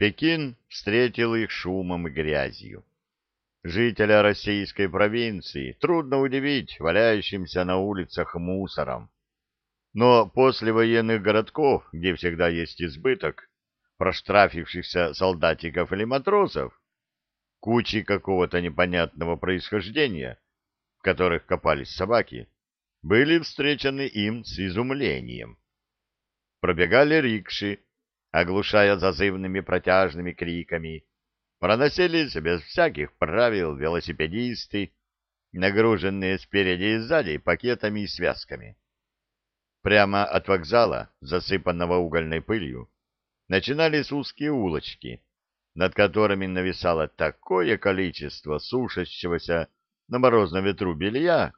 Пекин встретил их шумом и грязью. Жителя российской провинции трудно удивить валяющимся на улицах мусором. Но после военных городков, где всегда есть избыток проштрафившихся солдатиков или матросов, кучи какого-то непонятного происхождения, в которых копались собаки, были встречены им с изумлением. Пробегали рикши, оглушая зазывными протяжными криками, проносились без всяких правил велосипедисты, нагруженные спереди и сзади пакетами и связками. Прямо от вокзала, засыпанного угольной пылью, начинались узкие улочки, над которыми нависало такое количество сушащегося на морозном ветру белья,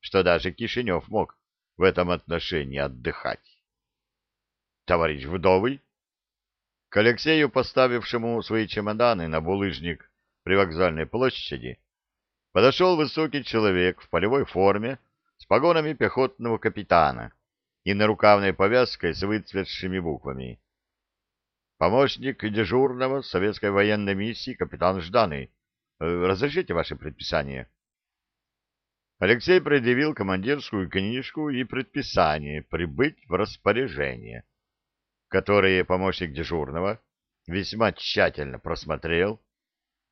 что даже Кишинев мог в этом отношении отдыхать. Товарищ Вдовый к Алексею, поставившему свои чемоданы на булыжник при вокзальной площади, подошел высокий человек в полевой форме с погонами пехотного капитана и нарукавной повязкой с выцветшими буквами. Помощник дежурного советской военной миссии капитан Жданый. Э, разрешите ваше предписание? Алексей предъявил командирскую книжку и предписание прибыть в распоряжение которые помощник дежурного весьма тщательно просмотрел,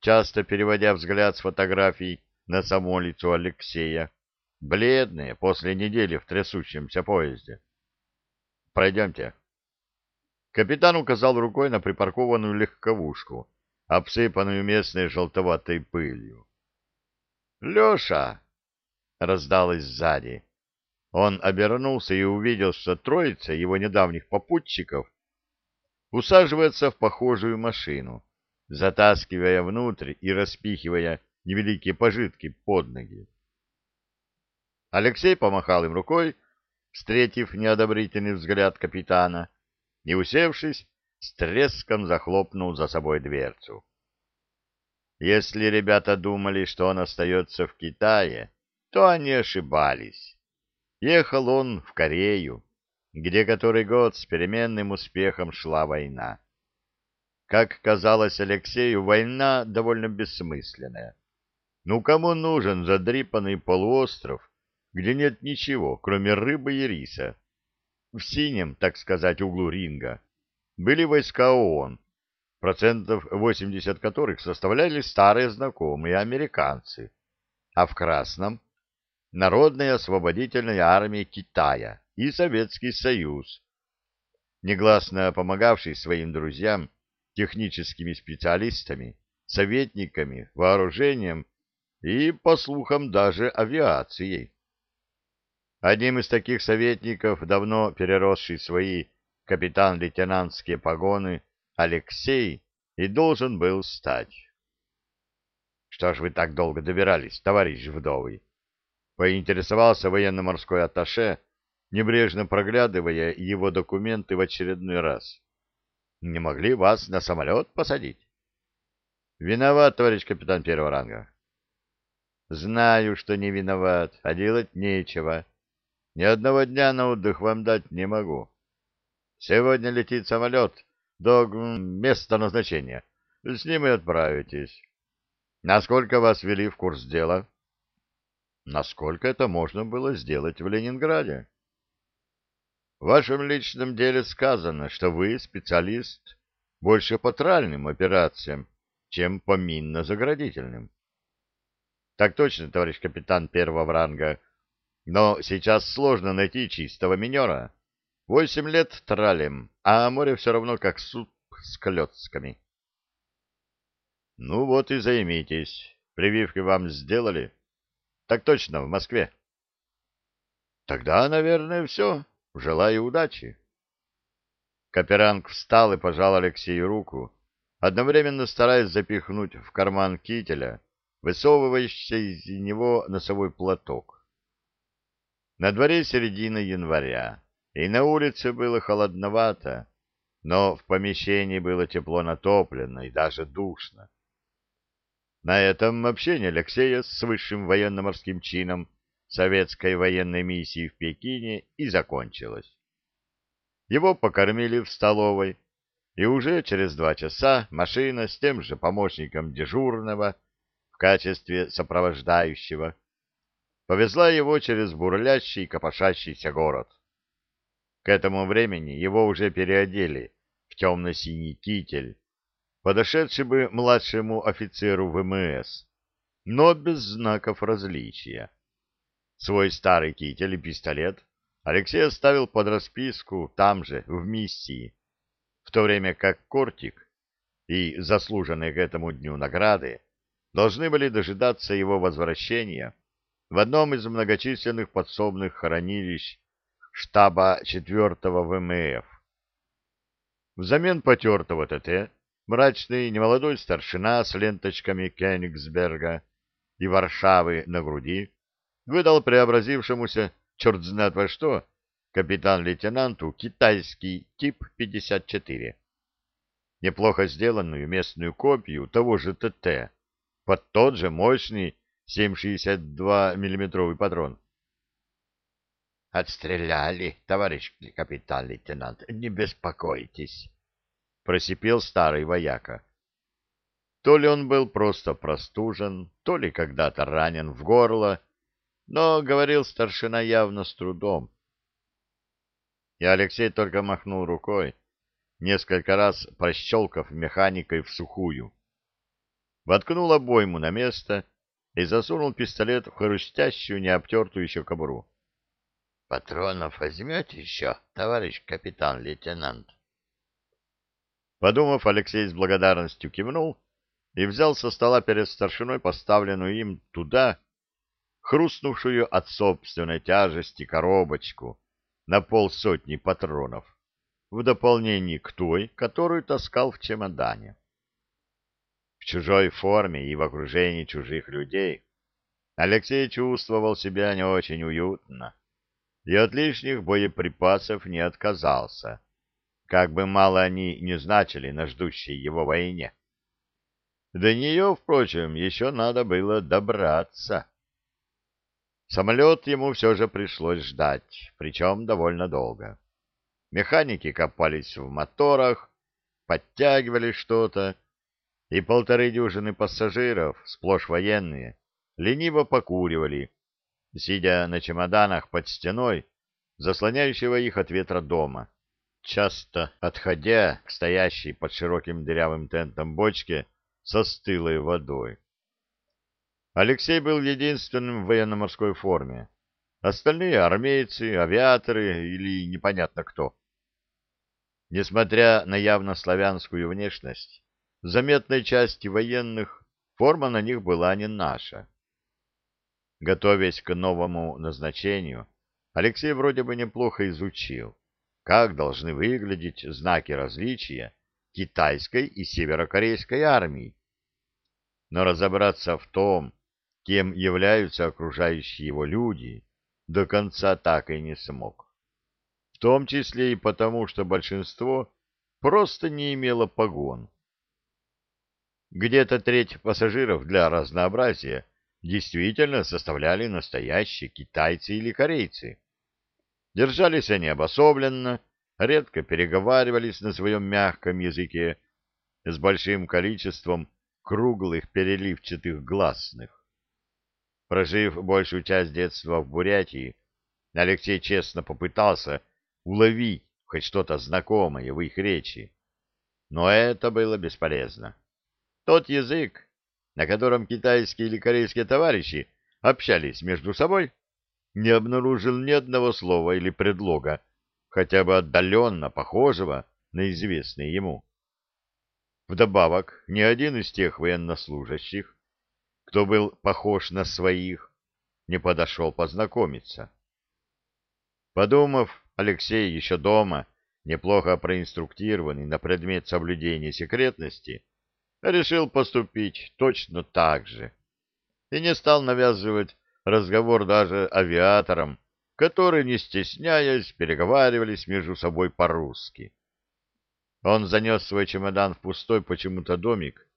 часто переводя взгляд с фотографий на само лицо Алексея, бледное после недели в трясущемся поезде. «Пройдемте». Капитан указал рукой на припаркованную легковушку, обсыпанную местной желтоватой пылью. «Леша!» — раздалось сзади. Он обернулся и увидел, что троица его недавних попутчиков усаживается в похожую машину, затаскивая внутрь и распихивая невеликие пожитки под ноги. Алексей помахал им рукой, встретив неодобрительный взгляд капитана, и, усевшись, с треском захлопнул за собой дверцу. Если ребята думали, что он остается в Китае, то они ошибались. Ехал он в Корею, где который год с переменным успехом шла война. Как казалось Алексею, война довольно бессмысленная. Ну, кому нужен задрипанный полуостров, где нет ничего, кроме рыбы и риса? В синем, так сказать, углу ринга были войска ООН, процентов 80 которых составляли старые знакомые американцы, а в красном — Народная освободительная армия Китая, и Советский Союз, негласно помогавший своим друзьям техническими специалистами, советниками, вооружением и, по слухам, даже авиацией. Одним из таких советников, давно переросший свои капитан-лейтенантские погоны, Алексей и должен был стать. — Что ж вы так долго добирались, товарищ Вдовый? — поинтересовался военно-морской атташе, небрежно проглядывая его документы в очередной раз. «Не могли вас на самолет посадить?» «Виноват, товарищ капитан первого ранга». «Знаю, что не виноват, а делать нечего. Ни одного дня на отдых вам дать не могу. Сегодня летит самолет до места назначения. С ним и отправитесь. Насколько вас ввели в курс дела?» «Насколько это можно было сделать в Ленинграде?» В вашем личном деле сказано, что вы специалист больше по тральным операциям, чем по минно-заградительным. Так точно, товарищ капитан первого ранга. Но сейчас сложно найти чистого минера. Восемь лет тралим, а море все равно как суп с клетками. Ну вот и займитесь. Прививки вам сделали? Так точно, в Москве. Тогда, наверное, все. Желаю удачи. Каперанг встал и пожал Алексею руку, одновременно стараясь запихнуть в карман кителя высовывающийся из него носовой платок. На дворе середина января, и на улице было холодновато, но в помещении было тепло натоплено и даже душно. На этом общение Алексея с высшим военно-морским чином советской военной миссии в Пекине и закончилось. Его покормили в столовой, и уже через два часа машина с тем же помощником дежурного в качестве сопровождающего повезла его через бурлящий копошащийся город. К этому времени его уже переодели в темно-синий китель, подошедший бы младшему офицеру ВМС, но без знаков различия. Свой старый китель и пистолет Алексей оставил под расписку там же, в миссии, в то время как Кортик и заслуженные к этому дню награды должны были дожидаться его возвращения в одном из многочисленных подсобных хранилищ штаба 4-го ВМФ. Взамен потертого ТТ мрачный немолодой старшина с ленточками Кенигсберга и Варшавы на груди выдал преобразившемуся черт знает во что капитан-лейтенанту китайский тип 54. Неплохо сделанную местную копию того же ТТ под тот же мощный 7,62 миллиметровый патрон. Отстреляли, товарищ капитан-лейтенант, не беспокойтесь, — просипел старый вояка. То ли он был просто простужен, то ли когда-то ранен в горло, но говорил старшина явно с трудом. И Алексей только махнул рукой, несколько раз прощелкав механикой в сухую. Воткнул обойму на место и засунул пистолет в хрустящую, необтертую еще кобуру. Патронов возьмете еще, товарищ капитан-лейтенант? Подумав, Алексей с благодарностью кивнул и взял со стола перед старшиной поставленную им туда, хрустнувшую от собственной тяжести коробочку на полсотни патронов, в дополнение к той, которую таскал в чемодане. В чужой форме и в окружении чужих людей Алексей чувствовал себя не очень уютно и от лишних боеприпасов не отказался, как бы мало они не значили на ждущей его войне. До нее, впрочем, еще надо было добраться. Самолет ему все же пришлось ждать, причем довольно долго. Механики копались в моторах, подтягивали что-то, и полторы дюжины пассажиров, сплошь военные, лениво покуривали, сидя на чемоданах под стеной, заслоняющего их от ветра дома, часто отходя к стоящей под широким дырявым тентом бочке со стылой водой. Алексей был единственным в военно-морской форме. Остальные — армейцы, авиаторы или непонятно кто. Несмотря на явно славянскую внешность, заметной части военных форма на них была не наша. Готовясь к новому назначению, Алексей вроде бы неплохо изучил, как должны выглядеть знаки различия китайской и северокорейской армии. Но разобраться в том, кем являются окружающие его люди, до конца так и не смог. В том числе и потому, что большинство просто не имело погон. Где-то треть пассажиров для разнообразия действительно составляли настоящие китайцы или корейцы. Держались они обособленно, редко переговаривались на своем мягком языке с большим количеством круглых переливчатых гласных. Прожив большую часть детства в Бурятии, Алексей честно попытался уловить хоть что-то знакомое в их речи. Но это было бесполезно. Тот язык, на котором китайские или корейские товарищи общались между собой, не обнаружил ни одного слова или предлога, хотя бы отдаленно похожего на известные ему. Вдобавок, ни один из тех военнослужащих, кто был похож на своих, не подошел познакомиться. Подумав, Алексей еще дома, неплохо проинструктированный на предмет соблюдения секретности, решил поступить точно так же и не стал навязывать разговор даже авиаторам, которые, не стесняясь, переговаривались между собой по-русски. Он занес свой чемодан в пустой почему-то домик,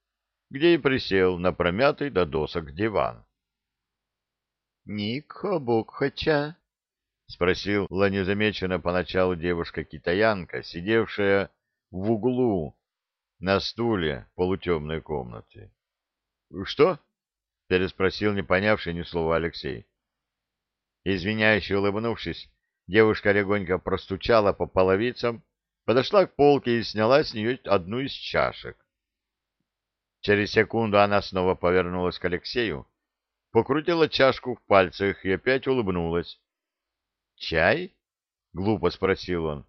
где и присел на промятый до досок диван. — Нико Букхача? — спросила незамеченно поначалу девушка-китаянка, сидевшая в углу, на стуле полутемной комнаты. — Что? — переспросил не понявший ни слова Алексей. Извиняюще улыбнувшись, девушка легонько простучала по половицам, подошла к полке и сняла с нее одну из чашек. Через секунду она снова повернулась к Алексею, покрутила чашку в пальцах и опять улыбнулась. «Чай?» — глупо спросил он.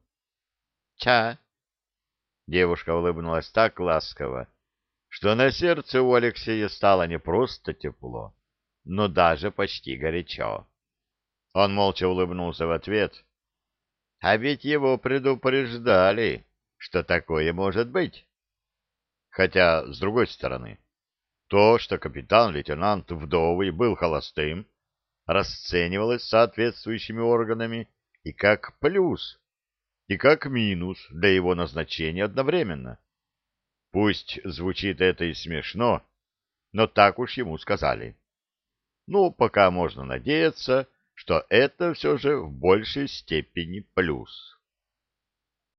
«Ча». Девушка улыбнулась так ласково, что на сердце у Алексея стало не просто тепло, но даже почти горячо. Он молча улыбнулся в ответ. А ведь его предупреждали, что такое может быть. Хотя, с другой стороны, то, что капитан-лейтенант Вдовый был холостым, расценивалось соответствующими органами и как плюс, и как минус для его назначения одновременно. Пусть звучит это и смешно, но так уж ему сказали. Ну, пока можно надеяться, что это все же в большей степени плюс.